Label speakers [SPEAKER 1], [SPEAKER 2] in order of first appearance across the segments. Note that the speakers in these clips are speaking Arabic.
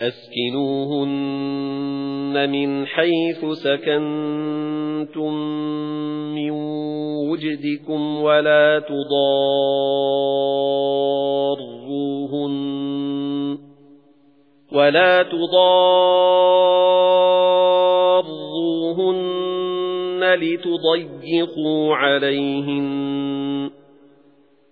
[SPEAKER 1] أسكنوهن من حيث سكنتم من وجدكم ولا تضاروهن ولا تضاروهن لتضيقوا عليهن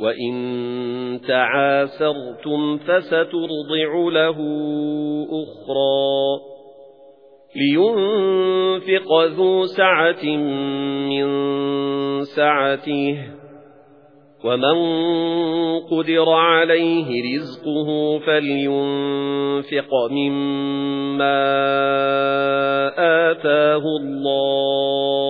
[SPEAKER 1] وَإِن تَعَاسَرْتُمْ فَسَتُرْضِعُ لَهُ أُخْرَى لِيُنْفِقْ ذُو سَعَةٍ مِنْ سَعَتِهِ وَمَنْ قُدِرَ عَلَيْهِ رِزْقُهُ فَلْيُنْفِقْ مِمَّا آتَاهُ اللَّهُ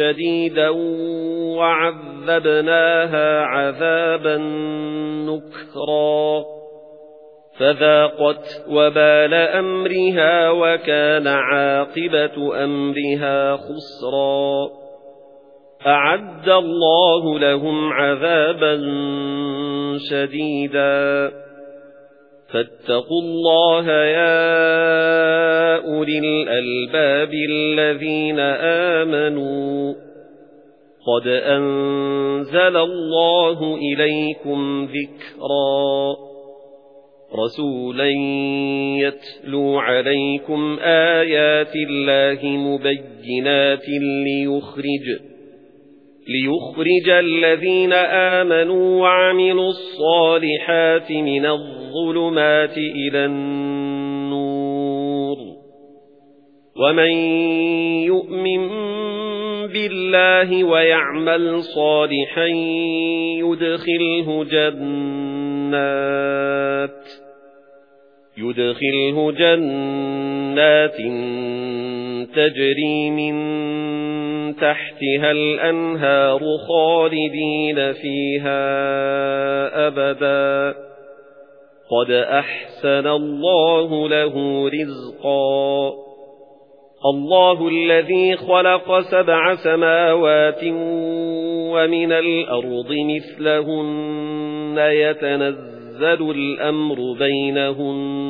[SPEAKER 1] شديدا وعذبناها عذابا نكرا. فذاقت وبال أمرها وكان عاقبة أمرها خسرا. أعد الله لهم عذابا شديدا. فاتقوا الله يا أولي الألباب الذين آمنوا. قد أنزل الله إليكم ذكرا. رسولا يتلو عليكم آيات الله مبينات ليخرج ليخرج الذين آمنوا وعملوا الصالحات من الظلمات إلى النور. ومن يؤمن بالله ويعمل صالحا يدخله جنات. يدخله جنات تجري من تحتها الأنهار خالدين فيها أبدا. قد أحسن الله له رزقا. الله الذي خلق سبع سماوات ومن الأرض مثلهن. يتنزل الأمر بينهن.